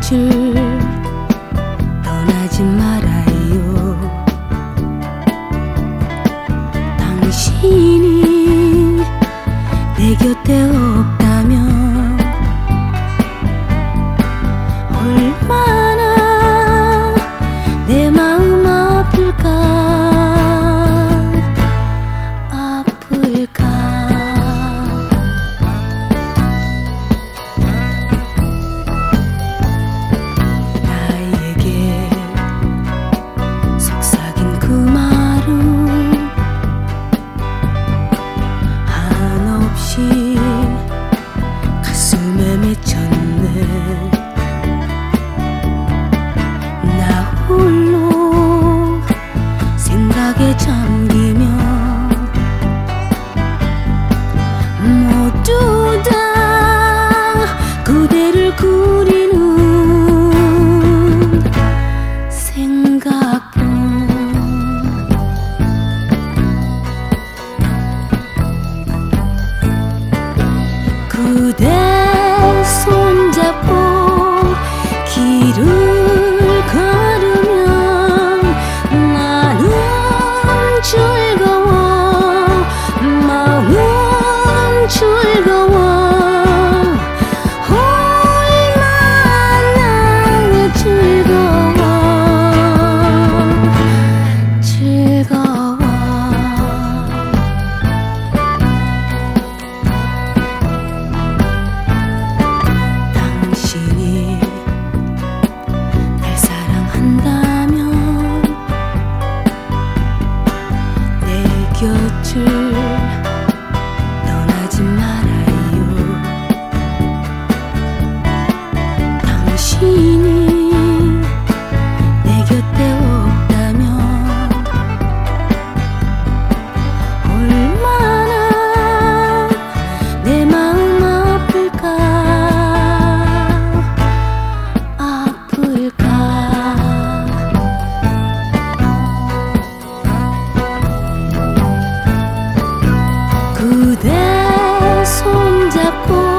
곁을 떠나지 말아 такой.